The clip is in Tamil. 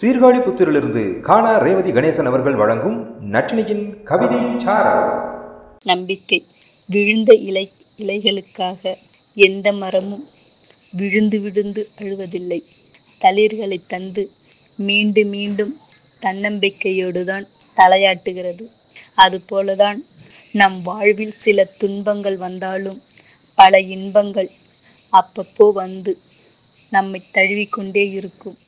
சீர்காழி புத்திரிலிருந்து காணா ரேவதி கணேசன் அவர்கள் வழங்கும் நட்டினியின் கவிதை நம்பிக்கை விழுந்த இலை இலைகளுக்காக எந்த மரமும் விழுந்து விழுந்து அழுவதில்லை. தளிர்களை தந்து மீண்டும் மீண்டும் தன்னம்பிக்கையோடுதான் தலையாட்டுகிறது. அதுபோலதான் நம் வாழ்வில் சில துன்பங்கள் வந்தாலும் பல இன்பங்கள் அப்பப்போ வந்து நம்மை தழுவிக்கொண்டே இருக்கும்.